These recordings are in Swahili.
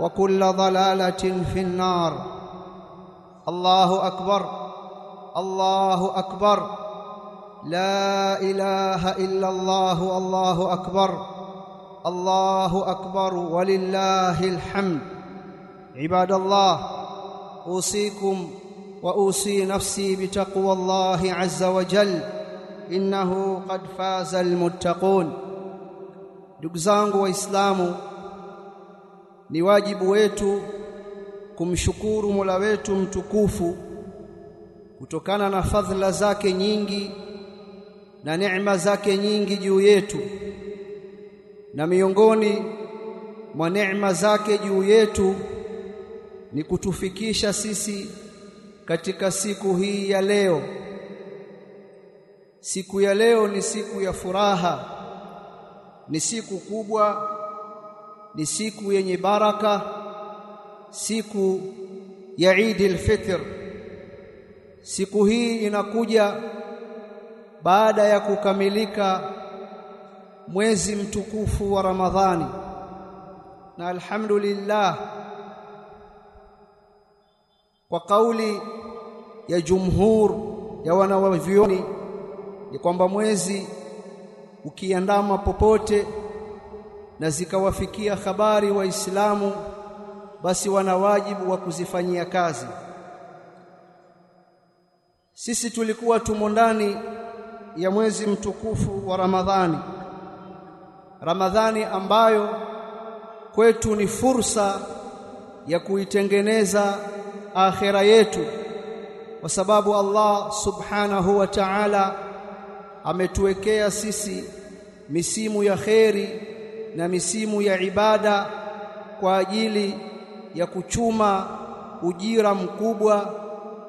وكل ضلالة في النار. الله أكبر. الله أكبر. لا إله إلا الله الله أكبر. الله أكبر ولله الحمد. عباد الله أوصيكم وأوصي نفسي بتقوى الله عز وجل. إنه قد فاز المتقون. zangu waislamu ni wajibu wetu kumshukuru Mola wetu mtukufu kutokana na fadhila zake nyingi na neema zake nyingi juu yetu. Na miongoni mwa neema zake juu yetu ni kutufikisha sisi katika siku hii ya leo. Siku ya leo ni siku ya furaha ni siku kubwa ni siku yenye baraka siku ya Eid al-Fitr siku hii inakuja baada ya kukamilika mwezi mtukufu wa Ramadhani. Na alhamdulillah kwa kauli ya jumhur ya wanawavyoni ni kwamba mwezi ukiandama popote na zikawafikia habari waislamu basi wana wajibu wa kuzifanyia kazi. Sisi tulikuwa tumo ndani ya mwezi mtukufu wa Ramadhani. Ramadhani ambayo kwetu ni fursa ya kuitengeneza akhera yetu kwa sababu Allah subhanahu wa ta'ala ametuwekea sisi misimu ya kheri na misimu ya ibada kwa ajili ya kuchuma ujira mkubwa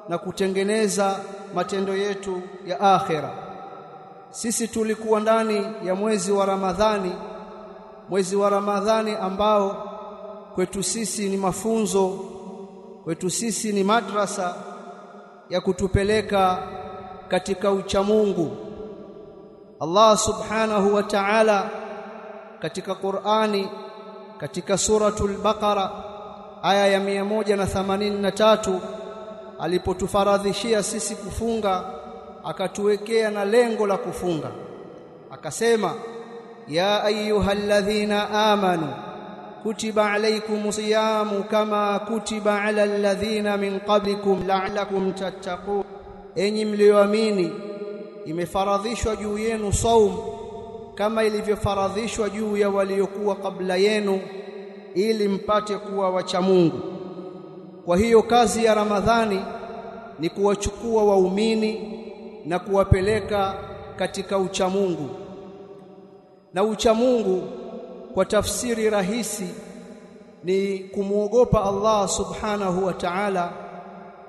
na kutengeneza matendo yetu ya akhera. Sisi tulikuwa ndani ya mwezi wa Ramadhani mwezi wa Ramadhani ambao kwetu sisi ni mafunzo kwetu sisi ni madrasa ya kutupeleka katika uchamungu Allah subhanahu wa ta'ala katika Qur'ani katika suratul Baqara aya ya 183 alipotufaradhishia sisi kufunga akatuwekea na lengo la kufunga. Akasema ya ayyuhalladhina amanu kutiba alaykumus siyamu kama kutiba alal ladhina min qablikum la'allakum tattaqun. Enyi mlioamini imefaradhishwa juu yenu saum kama ilivyofaradhishwa juu ya waliokuwa kabla yenu ili mpate kuwa wacha Mungu. Kwa hiyo kazi ya Ramadhani ni kuwachukua waumini na kuwapeleka katika uchamungu na uchamungu kwa tafsiri rahisi ni kumwogopa Allah subhanahu wa ta'ala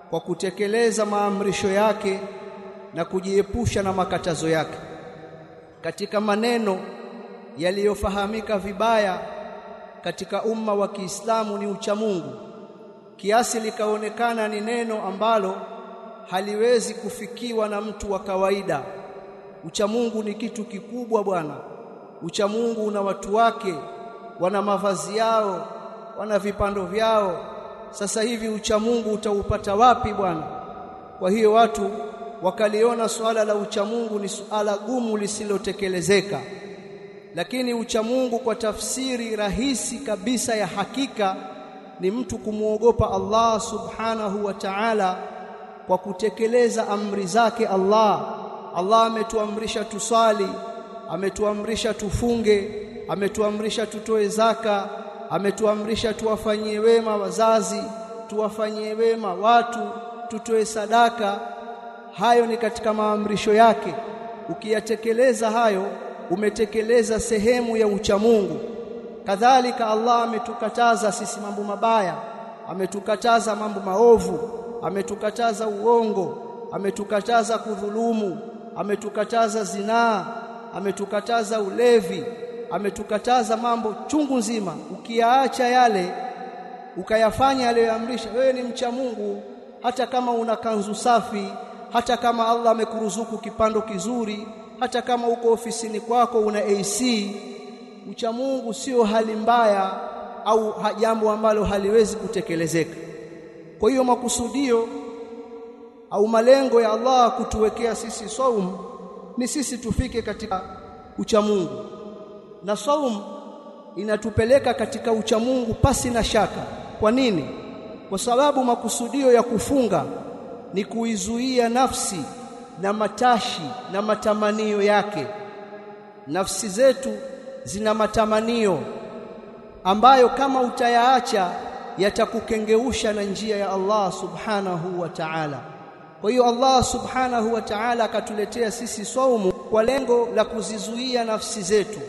kwa kutekeleza maamrisho yake na kujiepusha na makatazo yake katika maneno yaliyofahamika vibaya katika umma wa Kiislamu ni uchamungu kiasi likaonekana ni neno ambalo haliwezi kufikiwa na mtu wa kawaida. Uchamungu ni kitu kikubwa bwana. Uchamungu una watu wake wana mavazi yao wana vipando vyao. Sasa hivi uchamungu utaupata wapi bwana? Kwa hiyo watu wakaliona swala la uchamungu ni suala gumu lisilotekelezeka. Lakini uchamungu kwa tafsiri rahisi kabisa ya hakika ni mtu kumwogopa Allah subhanahu wa ta'ala kwa kutekeleza amri zake Allah. Allah ametuamrisha tusali ametuamrisha tufunge ametuamrisha tutoe zaka ametuamrisha tuwafanyie wema wazazi tuwafanyie wema watu tutoe sadaka hayo ni katika maamrisho yake. Ukiyatekeleza hayo umetekeleza sehemu ya uchamungu kadhalika Allah ametukataza sisi mambo mabaya ametukataza mambo maovu ametukataza uongo ametukataza kudhulumu ametukataza zinaa ametukataza ulevi ametukataza mambo chungu nzima. Ukiyaacha yale ukayafanya aliyoamrisha wewe ni mcha Mungu hata kama una kanzu safi hata kama Allah amekuruzuku kipando kizuri hata kama uko ofisini kwako una AC ucha Mungu sio hali mbaya au jambo ambalo haliwezi kutekelezeka. Kwa hiyo makusudio au malengo ya Allah kutuwekea sisi saum ni sisi tufike katika uchamungu na saum inatupeleka katika uchamungu pasi na shaka. Kwa nini? Kwa sababu makusudio ya kufunga ni kuizuia nafsi na matashi na matamanio yake. Nafsi zetu zina matamanio ambayo kama utayaacha yatakukengeusha na njia ya Allah subhanahu wa ta'ala. Kwa hiyo Allah subhanahu wa ta'ala akatuletea sisi saumu kwa lengo la kuzizuia nafsi zetu.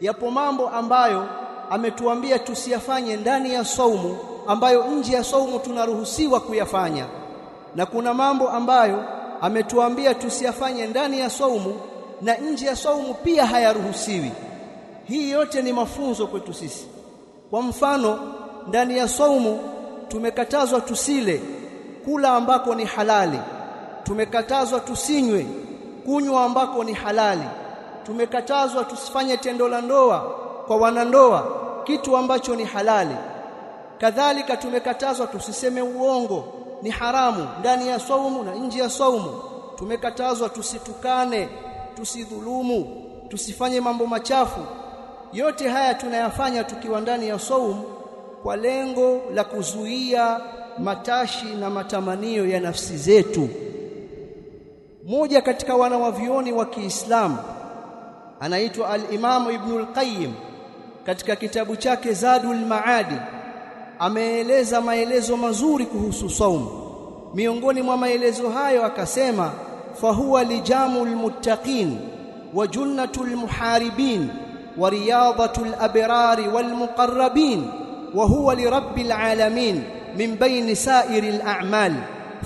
Yapo mambo ambayo ametuambia tusiyafanye ndani ya saumu ambayo nje ya saumu tunaruhusiwa kuyafanya na kuna mambo ambayo ametuambia tusiyafanye ndani ya saumu na nje ya saumu pia hayaruhusiwi. Hii yote ni mafunzo kwetu sisi. Kwa mfano ndani ya saumu tumekatazwa tusile kula ambako ni halali. Tumekatazwa tusinywe kunywa ambako ni halali. Tumekatazwa tusifanye tendo la ndoa kwa wanandoa kitu ambacho ni halali. Kadhalika tumekatazwa tusiseme uongo ni haramu ndani ya saumu na nje ya saumu. Tumekatazwa tusitukane tusidhulumu tusifanye mambo machafu. Yote haya tunayafanya tukiwa ndani ya saumu kwa lengo la kuzuia matashi na matamanio ya nafsi zetu. Moja katika wanawavioni wa Kiislamu anaitwa al-Imam Ibn al-Qayyim katika kitabu chake Zadul Maadi ameeleza maelezo mazuri kuhusu saumu miongoni mwa maelezo hayo akasema fahuwa lijamul muttaqin wa junnatul muharibin wa riyadatul abrari wal muqarrabin wa huwa lirabbil alamin min bayni sa'iril a'mal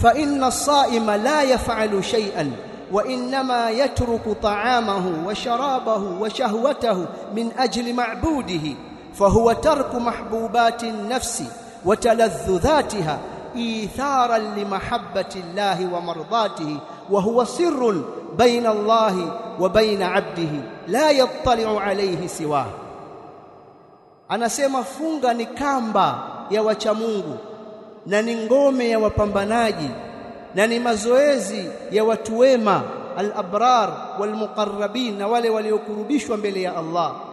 fa inna as-sa'ima la yaf'alu shay'an وانما يترك طعامه وشرابه وشهوته من أجل معبوده فهو ترك محبوبات النفس وتلذذاتها إيثارا لمحبة الله ومرضاته وهو سر بين الله وبين عبده لا يطلع عليه سواه. أنا سيما فونغا نكامبا يا وشامونغو ناني نغومي يا وبامباناجي ناني مزويزي يا وتويما الأبرار والمقربين ولي وليكربيش يا الله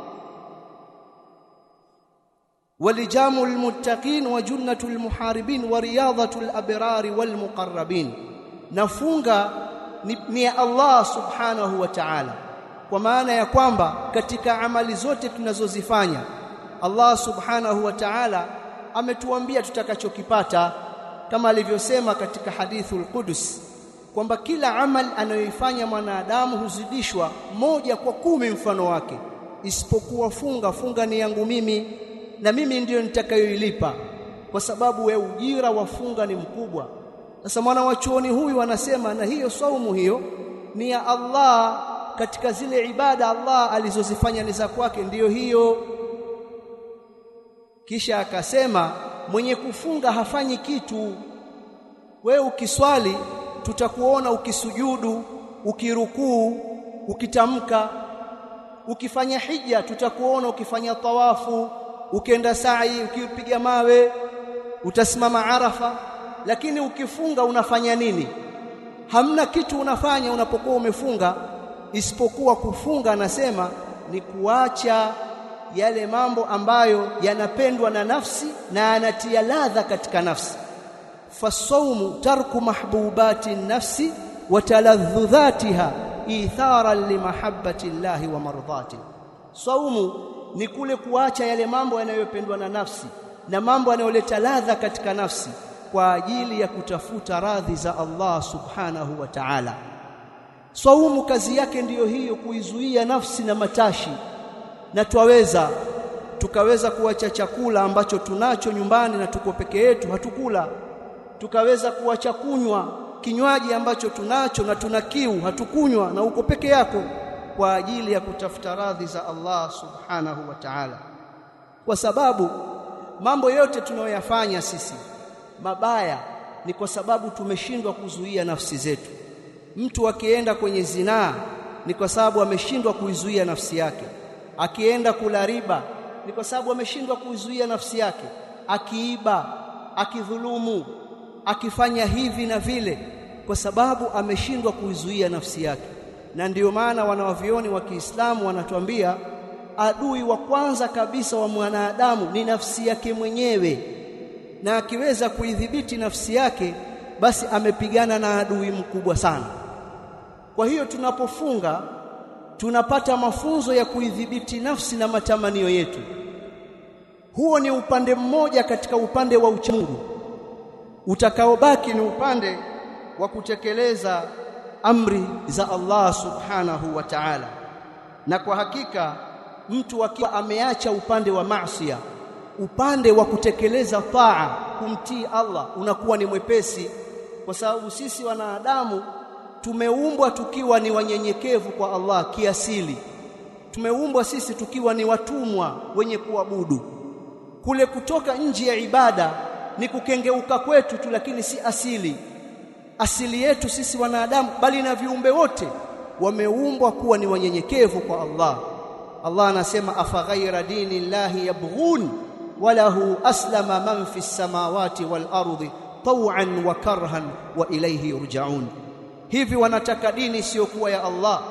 walijamu المتقين وجنة المحاربين ورياضة الأبرار والمقربين nafunga ni, Allah subhanahu wa ta'ala. Kwa maana ya kwamba katika amali zote tunazozifanya Allah subhanahu wa ta'ala ametuambia tutakachokipata kama alivyosema katika hadithul qudus kwamba kila amal anayoifanya mwanadamu huzidishwa moja kwa kumi mfano wake. Isipokuwa funga funga ni yangu mimi na mimi ndiyo nitakayoilipa kwa sababu ya ujira wa funga ni mkubwa. Sasa mwana wa chuoni huyu anasema na hiyo saumu hiyo ni ya Allah katika zile ibada Allah alizozifanya ni za kwake. Ndiyo hiyo. Kisha akasema mwenye kufunga hafanyi kitu. We ukiswali tutakuona ukisujudu ukirukuu ukitamka. Ukifanya hija tutakuona ukifanya tawafu ukienda sa'i ukipiga mawe utasimama arafa lakini ukifunga unafanya nini? Hamna kitu unafanya unapokuwa umefunga isipokuwa kufunga anasema ni kuacha yale mambo ambayo yanapendwa na nafsi na yanatia ladha katika nafsi. Fasawmu tarku mahbubati nafsi wa taladhdhatiha ithara limahabbati llahi wa mardati saumu ni kule kuacha yale mambo yanayopendwa na nafsi na mambo yanayoleta ladha katika nafsi kwa ajili ya kutafuta radhi za Allah subhanahu wa ta'ala. Saumu kazi yake ndiyo hiyo kuizuia nafsi na matashi na twaweza tukaweza kuacha chakula ambacho tunacho nyumbani na tuko peke yetu hatukula. Tukaweza kuacha kunywa kinywaji ambacho tunacho na tuna kiu hatukunywa na uko peke yako kwa ajili ya kutafuta radhi za Allah subhanahu wa ta'ala. Kwa sababu mambo yote tunayoyafanya sisi mabaya ni kwa sababu tumeshindwa kuzuia nafsi zetu. Mtu akienda kwenye zinaa ni kwa sababu ameshindwa kuizuia nafsi yake. Akienda kula riba ni kwa sababu ameshindwa kuizuia nafsi yake. Akiiba akidhulumu akifanya hivi na vile kwa sababu ameshindwa kuizuia nafsi yake na ndiyo maana wanawavioni wa Kiislamu wanatuambia adui wa kwanza kabisa wa mwanadamu ni nafsi yake mwenyewe. Na akiweza kuidhibiti nafsi yake basi amepigana na adui mkubwa sana. Kwa hiyo tunapofunga tunapata mafunzo ya kuidhibiti nafsi na matamanio yetu. Huo ni upande mmoja katika upande wa uchamungu utakaobaki ni upande wa kutekeleza amri za Allah subhanahu wa ta'ala. Na kwa hakika mtu akiwa ameacha upande wa maasiya upande wa kutekeleza taa kumtii Allah unakuwa ni mwepesi. Kwa sababu sisi wanadamu tumeumbwa tukiwa ni wanyenyekevu kwa Allah kiasili. Tumeumbwa sisi tukiwa ni watumwa wenye kuabudu. Kule kutoka nje ya ibada ni kukengeuka kwetu tu lakini si asili asili yetu sisi wanadamu bali na viumbe wote wameumbwa kuwa ni wanyenyekevu kwa Allah. Allah anasema afaghaira dini llahi yabghun walahu aslama man fi samawati wal ardi taw'an wa karhan wa ilayhi yurja'un. Hivi wanataka dini isiyokuwa ya Allah?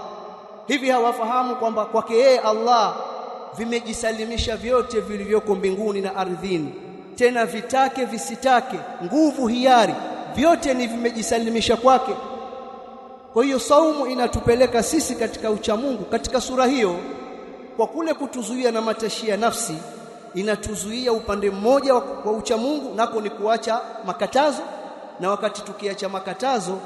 Hivi hawafahamu kwamba kwake yeye Allah vimejisalimisha vyote vilivyoko mbinguni na ardhini tena vitake visitake nguvu hiari vyote ni vimejisalimisha kwake kwa hiyo saumu inatupeleka sisi katika ucha Mungu katika sura hiyo kwa kule kutuzuia na matashi ya nafsi inatuzuia upande mmoja wa ucha Mungu nako ni kuacha makatazo na wakati tukiacha makatazo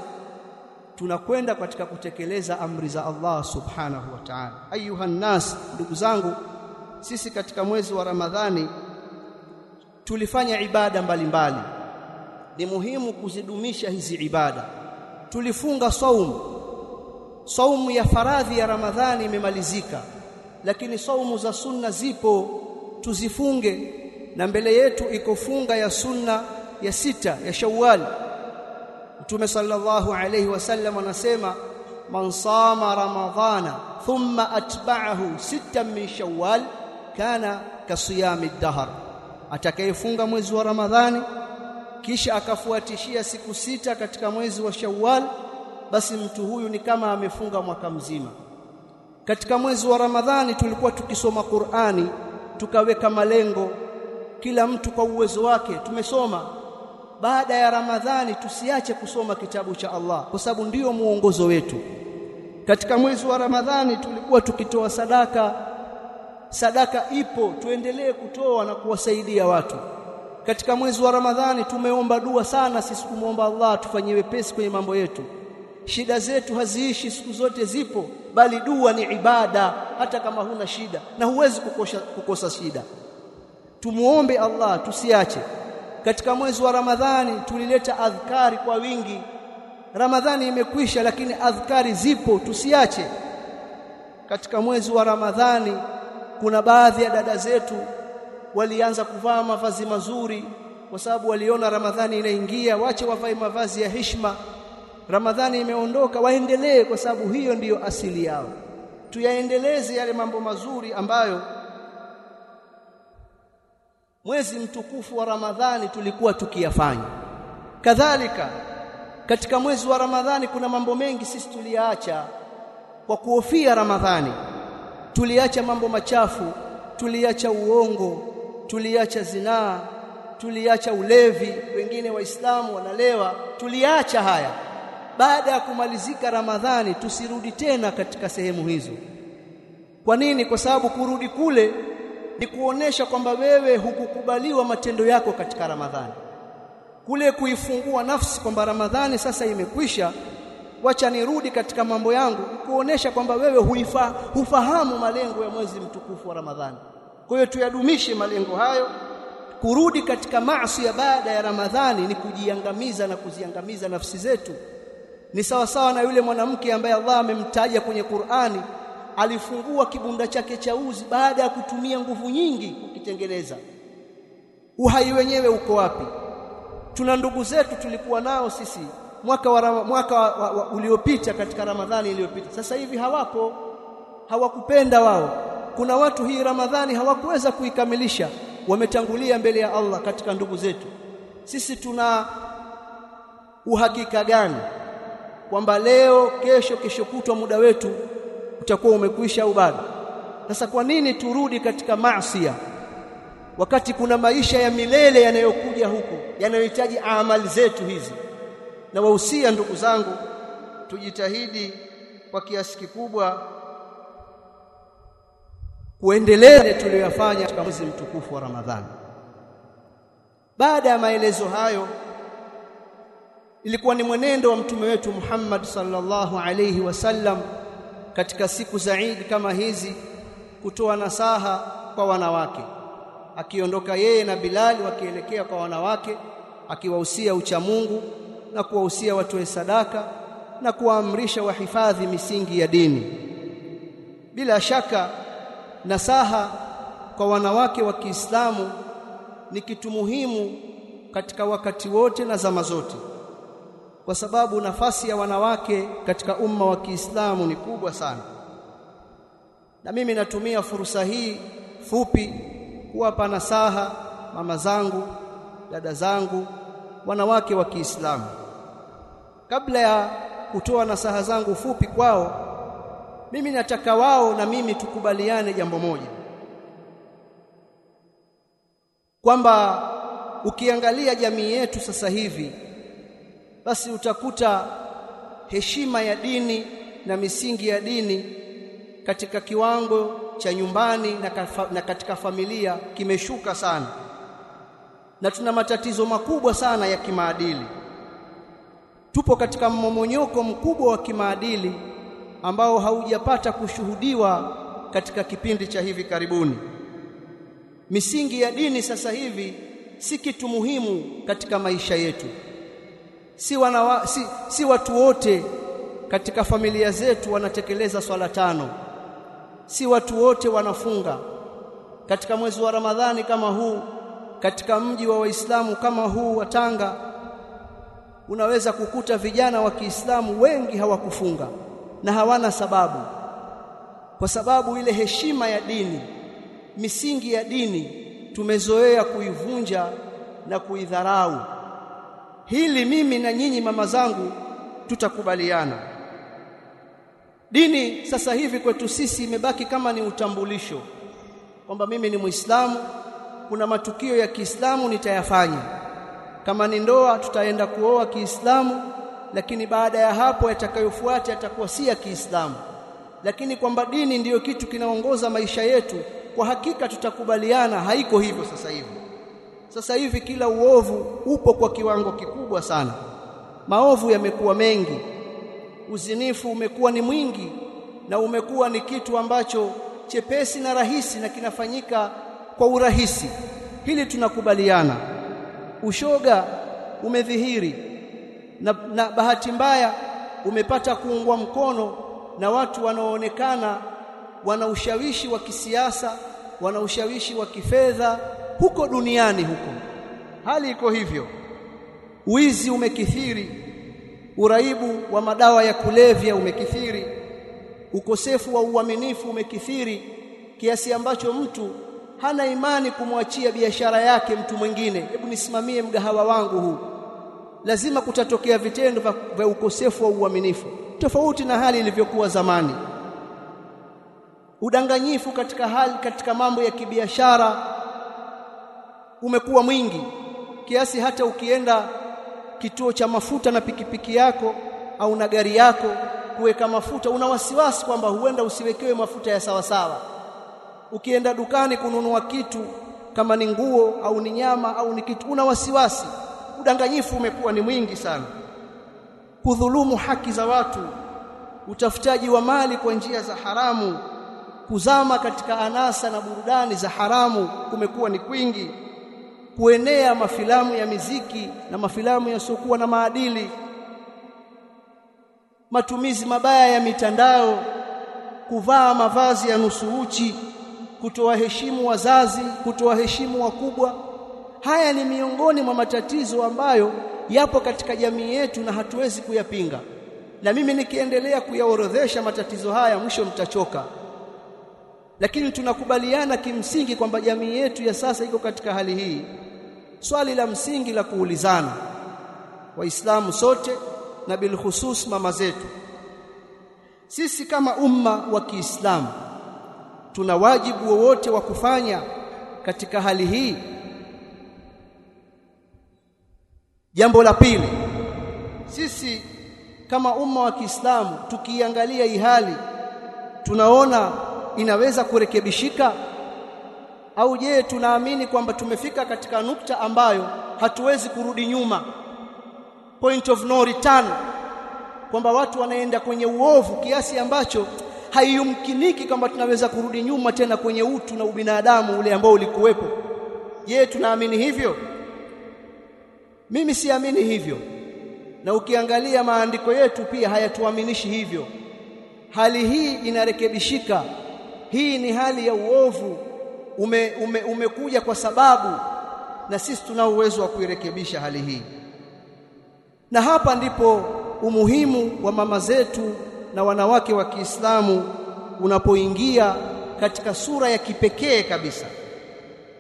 tunakwenda katika kutekeleza amri za Allah subhanahu wa ta'ala ayuha nas ndugu zangu sisi katika mwezi wa Ramadhani tulifanya ibada mbalimbali mbali. Ni muhimu kuzidumisha hizi ibada. Tulifunga saumu. Saumu ya faradhi ya Ramadhani imemalizika lakini saumu za sunna zipo. Tuzifunge. Na mbele yetu iko funga ya sunna ya sita ya Shawwal. Mtume sallallahu alayhi wasallam anasema man sama ramadhana thumma atba'ahu sittan min Shawwal kana kasiyami dahr atakayefunga mwezi wa Ramadhani kisha akafuatishia siku sita katika mwezi wa Shawwal basi mtu huyu ni kama amefunga mwaka mzima. Katika mwezi wa Ramadhani tulikuwa tukisoma Qur'ani tukaweka malengo kila mtu kwa uwezo wake tumesoma. Baada ya Ramadhani tusiache kusoma kitabu cha Allah kwa sababu ndiyo muongozo wetu. Katika mwezi wa Ramadhani tulikuwa tukitoa sadaka. Sadaka ipo tuendelee kutoa na kuwasaidia watu katika mwezi wa Ramadhani tumeomba dua sana sisi kumwomba Allah tufanyie wepesi kwenye mambo yetu. Shida zetu haziishi siku zote zipo bali dua ni ibada hata kama huna shida na huwezi kukosha, kukosa shida. Tumuombe Allah tusiache. Katika mwezi wa Ramadhani tulileta adhkari kwa wingi. Ramadhani imekwisha lakini adhkari zipo tusiache. Katika mwezi wa Ramadhani kuna baadhi ya dada zetu walianza kuvaa mavazi mazuri kwa sababu waliona Ramadhani inaingia. Wache wavae mavazi ya heshima. Ramadhani imeondoka waendelee kwa sababu hiyo ndiyo asili yao. Tuyaendeleze yale mambo mazuri ambayo mwezi mtukufu wa Ramadhani tulikuwa tukiyafanya. Kadhalika katika mwezi wa Ramadhani kuna mambo mengi sisi tuliacha kwa kuhofia Ramadhani tuliacha mambo machafu tuliacha uongo tuliacha zinaa tuliacha ulevi wengine waislamu wanalewa tuliacha haya. Baada ya kumalizika Ramadhani tusirudi tena katika sehemu hizo. Kwa nini? Kwa sababu kurudi kule ni kuonesha kwamba wewe hukukubaliwa matendo yako katika Ramadhani. Kule kuifungua nafsi kwamba Ramadhani sasa imekwisha wacha nirudi katika mambo yangu kuonesha kwamba wewe huifa, hufahamu malengo ya mwezi mtukufu wa Ramadhani kwa hiyo tuyadumishe malengo hayo. Kurudi katika maasi ya baada ya Ramadhani ni kujiangamiza na kuziangamiza nafsi zetu. Ni sawa sawa na yule mwanamke ambaye Allah amemtaja kwenye Qur'ani alifungua kibunda chake cha uzi baada ya kutumia nguvu nyingi kukitengeneza. Uhai wenyewe uko wapi? Tuna ndugu zetu tulikuwa nao sisi mwaka wa, mwaka wa, wa, wa, uliopita katika Ramadhani iliyopita. Sasa hivi hawapo hawakupenda wao kuna watu hii Ramadhani hawakuweza kuikamilisha. Wametangulia mbele ya Allah katika ndugu zetu. Sisi tuna uhakika gani kwamba leo kesho kesho kutwa muda wetu utakuwa umekwisha au bado? Sasa kwa nini turudi katika maasiya? Wakati kuna maisha ya milele yanayokuja huko yanayohitaji amali zetu hizi. Na wahusia ndugu zangu tujitahidi kwa kiasi kikubwa kuendelea tuliyoyafanya katika mwezi mtukufu wa Ramadhani. Baada ya maelezo hayo ilikuwa ni mwenendo wa mtume wetu Muhammad sallallahu alayhi wasallam katika siku za Eid kama hizi kutoa nasaha kwa wanawake akiondoka yeye na Bilali wakielekea kwa wanawake akiwahusia ucha Mungu na kuwahusia watoe sadaka na kuwaamrisha wahifadhi misingi ya dini. Bila shaka nasaha kwa wanawake wa Kiislamu ni kitu muhimu katika wakati wote na zama zote. Kwa sababu nafasi ya wanawake katika umma wa Kiislamu ni kubwa sana. Na mimi natumia fursa hii fupi kuwapa nasaha mama zangu dada zangu wanawake wa Kiislamu. Kabla ya kutoa nasaha zangu fupi kwao mimi nataka wao na mimi tukubaliane jambo moja. Kwamba ukiangalia jamii yetu sasa hivi basi utakuta heshima ya dini na misingi ya dini katika kiwango cha nyumbani na, kafa, na katika familia kimeshuka sana. Na tuna matatizo makubwa sana ya kimaadili. Tupo katika mmomonyoko mkubwa wa kimaadili ambao haujapata kushuhudiwa katika kipindi cha hivi karibuni. Misingi ya dini sasa hivi si kitu muhimu katika maisha yetu. Si, wanawa, si, si watu wote katika familia zetu wanatekeleza swala tano. Si watu wote wanafunga. Katika mwezi wa Ramadhani kama huu katika mji wa Waislamu kama huu wa Tanga unaweza kukuta vijana wa Kiislamu wengi hawakufunga na hawana sababu. Kwa sababu ile heshima ya dini misingi ya dini tumezoea kuivunja na kuidharau. Hili mimi na nyinyi mama zangu tutakubaliana. Dini sasa hivi kwetu sisi imebaki kama ni utambulisho kwamba mimi ni Muislamu kuna matukio ya Kiislamu nitayafanya. Kama ni ndoa tutaenda kuoa Kiislamu lakini baada ya hapo yatakayofuata yatakuwa si ya Kiislamu. Lakini kwamba dini ndiyo kitu kinaongoza maisha yetu kwa hakika tutakubaliana haiko hivyo sasa hivi. Sasa hivi kila uovu upo kwa kiwango kikubwa sana. Maovu yamekuwa mengi. Uzinifu umekuwa ni mwingi na umekuwa ni kitu ambacho chepesi na rahisi na kinafanyika kwa urahisi. Hili tunakubaliana. Ushoga umedhihiri na, na bahati mbaya umepata kuungwa mkono na watu wanaoonekana wana ushawishi wa kisiasa wana ushawishi wa kifedha huko duniani huko. Hali iko hivyo. Wizi umekithiri uraibu wa madawa ya kulevya umekithiri ukosefu wa uaminifu umekithiri kiasi ambacho mtu hana imani kumwachia biashara yake mtu mwingine. Hebu nisimamie mgahawa wangu huu lazima kutatokea vitendo vya ukosefu wa uaminifu tofauti na hali ilivyokuwa zamani. Udanganyifu katika hali katika mambo ya kibiashara umekuwa mwingi kiasi hata ukienda kituo cha mafuta na pikipiki yako au na gari yako kuweka mafuta una wasiwasi kwamba huenda usiwekewe mafuta ya sawa sawa ukienda dukani kununua kitu kama ni nguo au ni nyama au ni kitu una wasiwasi udanganyifu umekuwa ni mwingi sana. Kudhulumu haki za watu utafutaji wa mali kwa njia za haramu kuzama katika anasa na burudani za haramu kumekuwa ni kwingi. Kuenea mafilamu ya miziki na mafilamu yasiokuwa na maadili. Matumizi mabaya ya mitandao kuvaa mavazi ya nusu uchi kutoa heshimu wazazi kutoa heshimu wakubwa haya ni miongoni mwa matatizo ambayo yapo katika jamii yetu na hatuwezi kuyapinga. Na mimi nikiendelea kuyaorodhesha matatizo haya mwisho mtachoka lakini tunakubaliana kimsingi kwamba jamii yetu ya sasa iko katika hali hii. Swali la msingi la kuulizana waislamu sote na bilkhusus mama zetu sisi kama umma wa Kiislamu tuna wajibu wowote wa kufanya katika hali hii jambo la pili. Sisi kama umma wa Kiislamu tukiangalia hii hali tunaona inaweza kurekebishika? Au je tunaamini kwamba tumefika katika nukta ambayo hatuwezi kurudi nyuma? Point of no return. Kwamba watu wanaenda kwenye uovu kiasi ambacho haiyumkiniki kwamba tunaweza kurudi nyuma tena kwenye utu na ubinadamu ule ambao ulikuwepo. Je tunaamini hivyo mimi siamini hivyo. Na ukiangalia maandiko yetu pia hayatuaminishi hivyo. Hali hii inarekebishika. Hii ni hali ya uovu. Ume, ume, umekuja kwa sababu. Na sisi tuna uwezo wa kuirekebisha hali hii. Na hapa ndipo umuhimu wa mama zetu na wanawake wa Kiislamu unapoingia katika sura ya kipekee kabisa.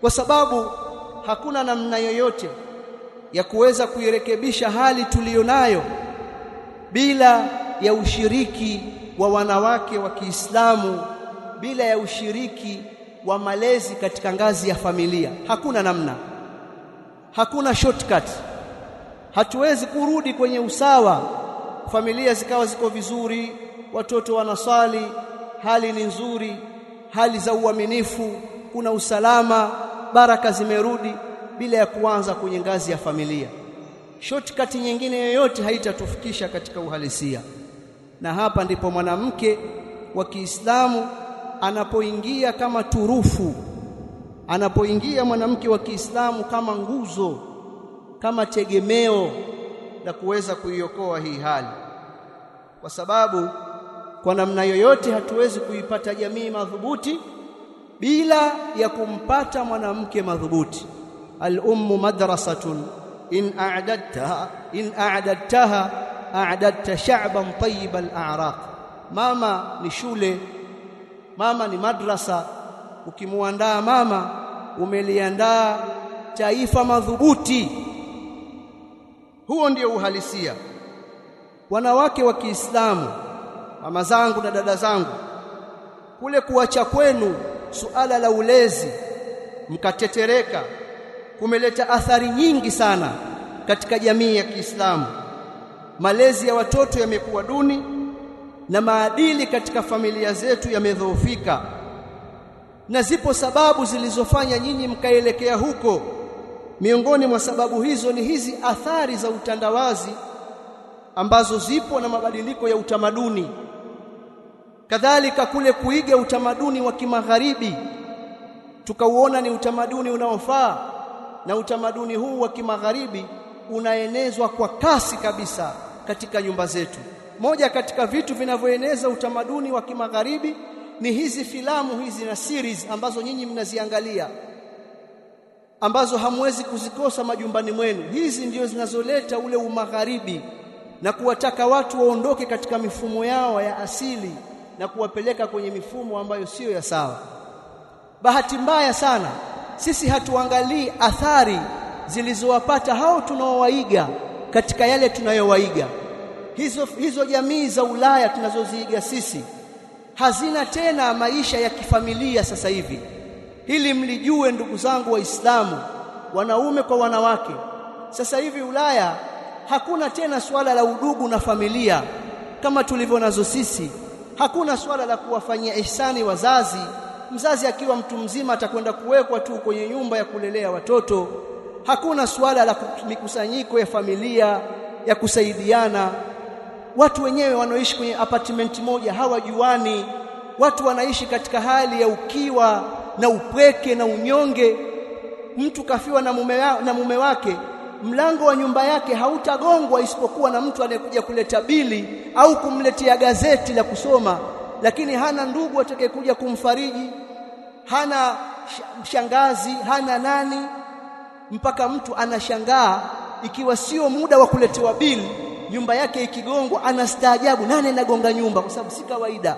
Kwa sababu hakuna namna yoyote ya kuweza kuirekebisha hali tuliyonayo bila ya ushiriki wa wanawake wa Kiislamu bila ya ushiriki wa malezi katika ngazi ya familia. Hakuna namna hakuna shortcut. Hatuwezi kurudi kwenye usawa. Familia zikawa ziko vizuri watoto wanaswali hali ni nzuri hali za uaminifu kuna usalama baraka zimerudi bila ya kuanza kwenye ngazi ya familia. Shortcut nyingine yoyote haitatufikisha katika uhalisia. Na hapa ndipo mwanamke wa Kiislamu anapoingia kama turufu anapoingia mwanamke wa Kiislamu kama nguzo kama tegemeo la kuweza kuiokoa hii hali. Kwa sababu kwa namna yoyote hatuwezi kuipata jamii madhubuti bila ya kumpata mwanamke madhubuti al-ummu ان in a'dadtaha اعددتها اعددت شعبا طيب الاعراق mama ni shule mama ni madrasa. Ukimuandaa mama umeliandaa taifa madhubuti. Huo ndio uhalisia. Wanawake wa Kiislamu mama zangu na dada zangu kule kuacha kwenu suala la ulezi mkatetereka kumeleta athari nyingi sana katika jamii ya Kiislamu. Malezi ya watoto yamekuwa duni na maadili katika familia zetu yamedhoofika. Na zipo sababu zilizofanya nyinyi mkaelekea huko. Miongoni mwa sababu hizo ni hizi athari za utandawazi ambazo zipo na mabadiliko ya utamaduni. Kadhalika kule kuiga utamaduni wa kimagharibi tukauona ni utamaduni unaofaa na utamaduni huu wa kimagharibi unaenezwa kwa kasi kabisa katika nyumba zetu. Moja katika vitu vinavyoeneza utamaduni wa kimagharibi ni hizi filamu hizi na series ambazo nyinyi mnaziangalia ambazo hamwezi kuzikosa majumbani mwenu. Hizi ndio zinazoleta ule umagharibi na kuwataka watu waondoke katika mifumo yao ya asili na kuwapeleka kwenye mifumo ambayo siyo ya sawa. Bahati mbaya sana sisi hatuangalii athari zilizowapata hao tunaowaiga katika yale tunayowaiga. Hizo hizo jamii za Ulaya tunazoziiga sisi hazina tena maisha ya kifamilia sasa hivi. Ili mlijue ndugu zangu waislamu wanaume kwa wanawake. Sasa hivi Ulaya hakuna tena swala la udugu na familia kama tulivyo nazo sisi. Hakuna swala la kuwafanyia ihsani wazazi mzazi akiwa mtu mzima atakwenda kuwekwa tu kwenye nyumba ya kulelea watoto. Hakuna suala la mikusanyiko ya familia ya kusaidiana. Watu wenyewe wanaoishi kwenye apartment moja hawajuani. Watu wanaishi katika hali ya ukiwa na upweke na unyonge. Mtu kafiwa na mume, na mume wake mlango wa nyumba yake hautagongwa isipokuwa na mtu anayekuja kuleta bili au kumletea gazeti la kusoma lakini hana ndugu atakayekuja kumfariji hana shangazi hana nani mpaka mtu anashangaa ikiwa sio muda wa kuletewa bili nyumba yake ikigongwa anastaajabu. Nani anagonga nyumba? Kwa sababu si kawaida.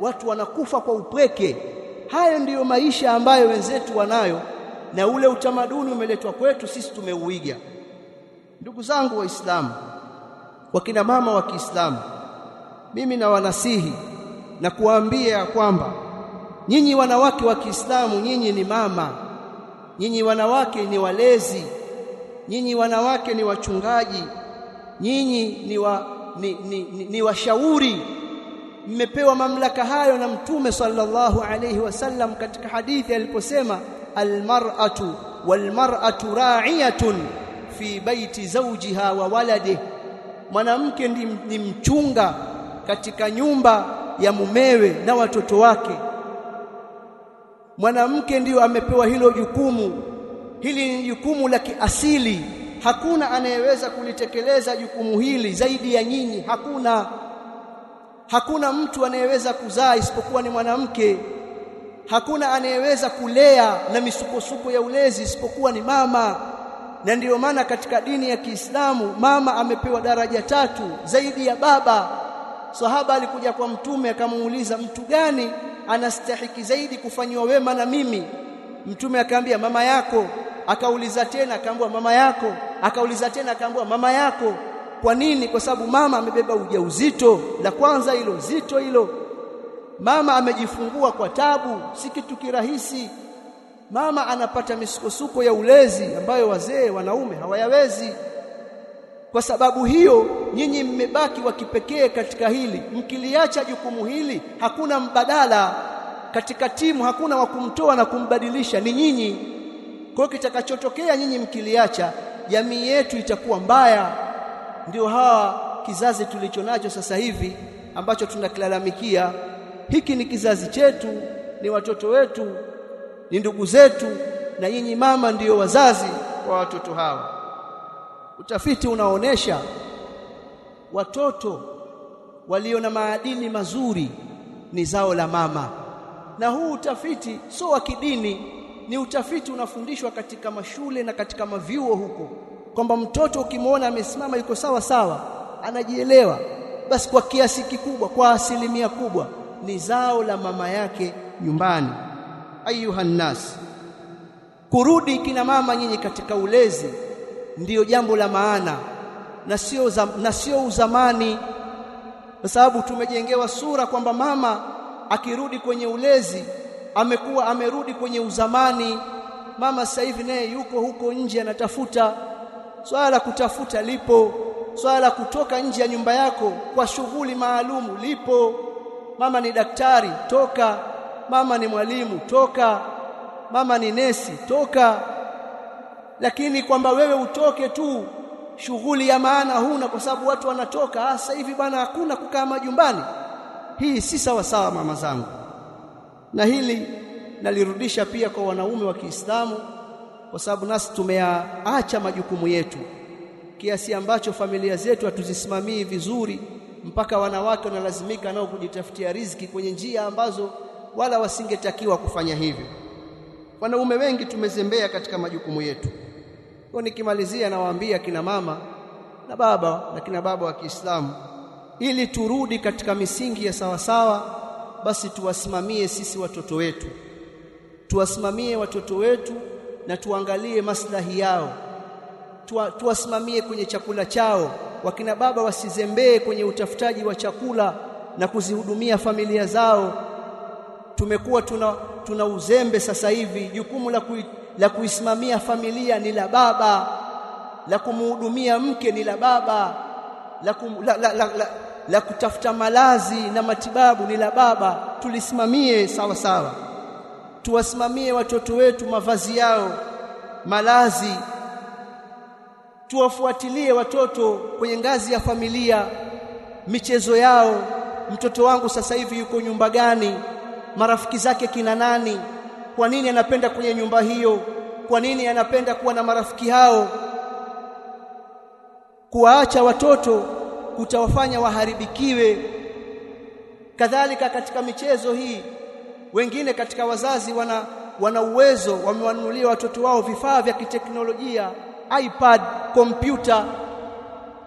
Watu wanakufa kwa upweke. Hayo ndiyo maisha ambayo wenzetu wanayo na ule utamaduni umeletwa kwetu sisi tumeuiga. Ndugu zangu waislamu wakina mama wa Kiislamu mimi na wanasihi na kuwaambia kwamba nyinyi wanawake wa Kiislamu nyinyi ni mama. Nyinyi wanawake ni walezi. Nyinyi wanawake ni wachungaji. Nyinyi ni wa ni, ni, ni, ni washauri. Mmepewa mamlaka hayo na mtume sallallahu alayhi wasallam katika hadithi aliposema almar'atu walmar'atu ra'iyatun fi baiti zawjiha wa waladihi mwanamke ni mchunga katika nyumba ya mumewe na watoto wake. Mwanamke ndiyo amepewa hilo jukumu. Hili ni jukumu la kiasili. Hakuna anayeweza kulitekeleza jukumu hili zaidi ya nyinyi. Hakuna. Hakuna mtu anayeweza kuzaa isipokuwa ni mwanamke. Hakuna anayeweza kulea na misukosuko ya ulezi isipokuwa ni mama. Na ndiyo maana katika dini ya Kiislamu mama amepewa daraja tatu zaidi ya baba sahaba alikuja kwa mtume akamuuliza mtu gani anastahiki zaidi kufanywa wema na mimi? Mtume akaambia mama yako. Akauliza tena akaambiwa mama yako. Akauliza tena akaambiwa mama yako. Kwa nini? Kwa sababu mama amebeba ujauzito. La kwanza hilo zito hilo. Mama amejifungua kwa tabu si kitu kirahisi. Mama anapata misukosuko ya ulezi ambayo wazee wanaume hawayawezi. Kwa sababu hiyo nyinyi mmebaki wa kipekee katika hili. Mkiliacha jukumu hili hakuna mbadala. Katika timu hakuna wa kumtoa na kumbadilisha. Ni nyinyi. Kwa kitakachotokea nyinyi mkiliacha jamii yetu itakuwa mbaya. Ndio hawa kizazi tulichonacho sasa hivi ambacho tunakilalamikia. Hiki ni kizazi chetu ni watoto wetu ni ndugu zetu na nyinyi mama ndiyo wazazi. Wa watoto hawa. Utafiti unaonesha watoto walio na maadili mazuri ni zao la mama. Na huu utafiti sio wa kidini ni utafiti unafundishwa katika mashule na katika mavyuo huko kwamba mtoto ukimwona amesimama yuko sawa sawa anajielewa basi kwa kiasi kikubwa kwa asilimia kubwa ni zao la mama yake nyumbani. Ayuha nnas kurudi kina mama nyinyi katika ulezi ndiyo jambo la maana na sio na sio uzamani. Kwa sababu tumejengewa sura kwamba mama akirudi kwenye ulezi amekuwa amerudi kwenye uzamani. Mama sasa hivi naye yuko huko nje anatafuta. Swala la kutafuta lipo. Swala la kutoka nje ya nyumba yako kwa shughuli maalumu lipo. Mama ni daktari toka. Mama ni mwalimu toka. Mama ni nesi toka. Lakini kwamba wewe utoke tu shughuli ya maana huna kwa sababu watu wanatoka ah sasa hivi bwana hakuna kukaa majumbani. Hii si sawa sawa mama zangu. Na hili nalirudisha pia kwa wanaume wa Kiislamu kwa sababu nasi tumeyaacha majukumu yetu kiasi ambacho familia zetu hatuzisimamii vizuri mpaka wanawake wanalazimika nao kujitafutia riziki kwenye njia ambazo wala wasingetakiwa kufanya hivyo. Wanaume wengi tumezembea katika majukumu yetu kwa nikimalizia nawaambia kina mama na baba na kina baba wa Kiislamu ili turudi katika misingi ya sawasawa basi tuwasimamie sisi watoto wetu. Tuwasimamie watoto wetu na tuangalie maslahi yao. Tuwa, tuwasimamie kwenye chakula chao. Wakina baba wasizembee kwenye utafutaji wa chakula na kuzihudumia familia zao. Tumekuwa tuna, tuna uzembe sasa hivi. Jukumu la, la kuisimamia familia ni la baba. La kumhudumia mke ni la baba. La, kum, la, la, la, la, la kutafuta malazi na matibabu ni la baba. Tulisimamie sawa sawa. Tuwasimamie watoto wetu mavazi yao malazi. Tuwafuatilie watoto kwenye ngazi ya familia michezo yao. Mtoto wangu sasa hivi yuko nyumba gani? Marafiki zake kina nani kwa nini anapenda kwenye nyumba hiyo? Kwa nini anapenda kuwa na marafiki hao? Kuwaacha watoto kutawafanya waharibikiwe. Kadhalika katika michezo hii wengine katika wazazi wana wana uwezo wamewanunulia watoto wao vifaa vya kiteknolojia iPad kompyuta.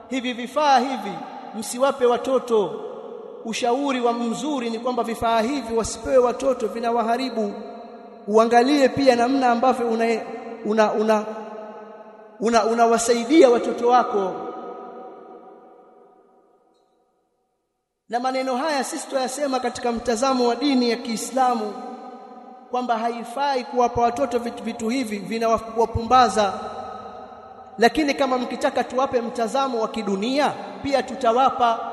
Hivi vifaa hivi msiwape watoto. Ushauri wa mzuri ni kwamba vifaa hivi wasipewe watoto vinawaharibu uangalie pia namna ambavyo una una una una unawasaidia watoto wako. Na maneno haya sisi tuyasema katika mtazamo wa dini ya Kiislamu kwamba haifai kuwapa watoto vitu, vitu hivi vinawapumbaza. Lakini kama mkitaka tuwape mtazamo wa kidunia pia tutawapa.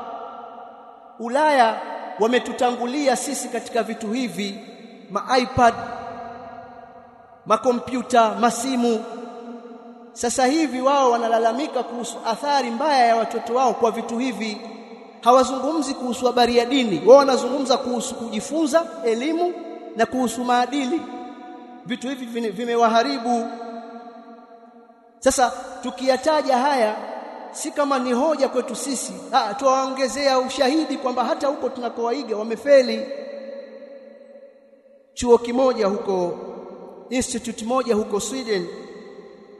Ulaya wametutangulia sisi katika vitu hivi ma iPad makompyuta masimu. Sasa hivi wao wanalalamika kuhusu athari mbaya ya watoto wao kwa vitu hivi. Hawazungumzi kuhusu habari ya dini. Wao wanazungumza kuhusu kujifunza elimu na kuhusu maadili. Vitu hivi vimewaharibu. Sasa tukiyataja haya si kama ni hoja kwetu sisi. Ah tuwaongezea ushahidi kwamba hata huko tunakowaiga wamefeli. Chuo kimoja huko institute moja huko Sweden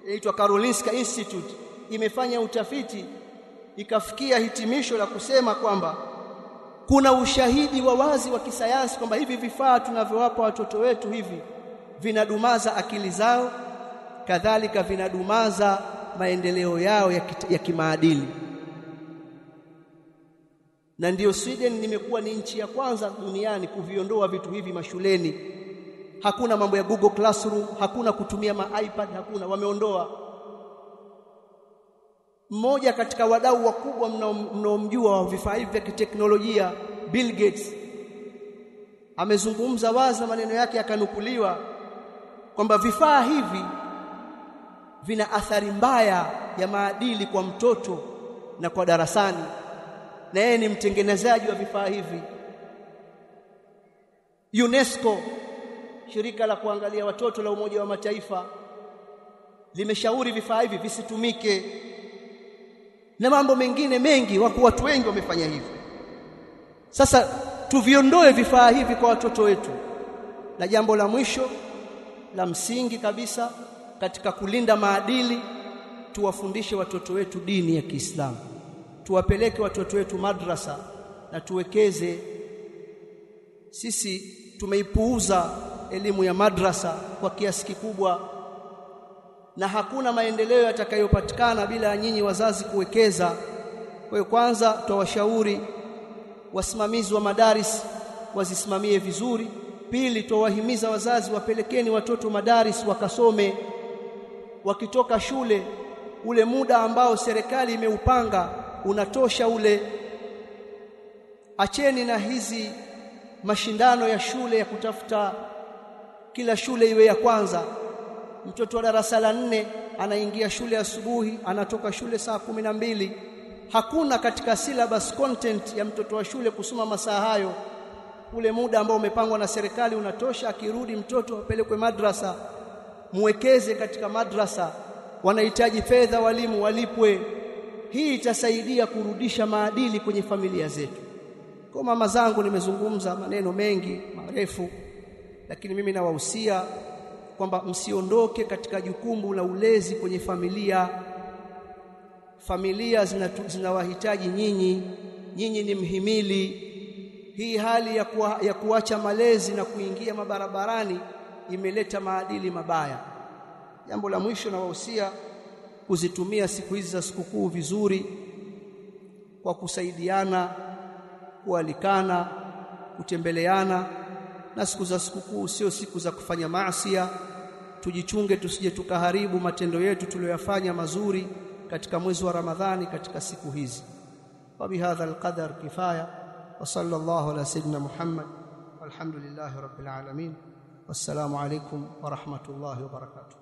inaitwa Karolinska Institute imefanya utafiti ikafikia hitimisho la kusema kwamba kuna ushahidi wa wazi wa kisayansi kwamba hivi vifaa tunavyowapa watoto wetu hivi vinadumaza akili zao kadhalika vinadumaza maendeleo yao ya, kita, ya kimaadili. Na ndiyo Sweden nimekuwa ni nchi ya kwanza duniani kuviondoa vitu hivi mashuleni hakuna mambo ya Google Classroom hakuna kutumia ma iPad hakuna. Wameondoa. Mmoja katika wadau wakubwa mnaomjua wa vifaa hivi vya kiteknolojia Bill Gates. Amezungumza wazi maneno yake yakanukuliwa kwamba vifaa hivi vina athari mbaya ya maadili kwa mtoto na kwa darasani. Na yeye ni mtengenezaji wa vifaa hivi. UNESCO shirika la kuangalia watoto la Umoja wa Mataifa limeshauri vifaa hivi visitumike. Na mambo mengine mengi wako watu wengi wamefanya hivyo. Sasa tuviondoe vifaa hivi kwa watoto wetu. Na jambo la mwisho la msingi kabisa katika kulinda maadili tuwafundishe watoto wetu dini ya Kiislamu. Tuwapeleke watoto wetu madrasa na tuwekeze. Sisi tumeipuuza elimu ya madrasa kwa kiasi kikubwa na hakuna maendeleo yatakayopatikana bila ya nyinyi wazazi kuwekeza. Kwa hiyo kwanza twawashauri wasimamizi wa madaris wazisimamie vizuri. Pili twawahimiza wazazi wapelekeni watoto madaris wakasome. Wakitoka shule ule muda ambao serikali imeupanga unatosha ule. Acheni na hizi mashindano ya shule ya kutafuta kila shule iwe ya kwanza. Mtoto wa darasa la nne anaingia shule asubuhi anatoka shule saa kumi na mbili. Hakuna katika syllabus content ya mtoto wa shule kusoma masaa hayo. Ule muda ambao umepangwa na serikali unatosha akirudi mtoto apelekwe madrasa muwekeze katika madrasa. Wanahitaji fedha walimu walipwe. Hii itasaidia kurudisha maadili kwenye familia zetu. Kwa mama zangu nimezungumza maneno mengi marefu lakini mimi nawahusia kwamba msiondoke katika jukumu la ulezi kwenye familia. Familia zinawahitaji zina nyinyi. Nyinyi ni mhimili. Hii hali ya, kuwa, ya kuacha malezi na kuingia mabarabarani imeleta maadili mabaya. Jambo la mwisho nawahusia kuzitumia siku hizi za sikukuu vizuri kwa kusaidiana kualikana kutembeleana na siku za sikukuu sio siku za kufanya maasiya tujichunge tusije tukaharibu matendo yetu tuliyoyafanya mazuri katika mwezi wa Ramadhani katika siku hizi. Bihadha alqadar kifaya. Wa sallallahu ala sayyidina Muhammad. Walhamdulillahi rabbil alamin. Wassalamu alaikum wa rahmatullahi wa barakatuh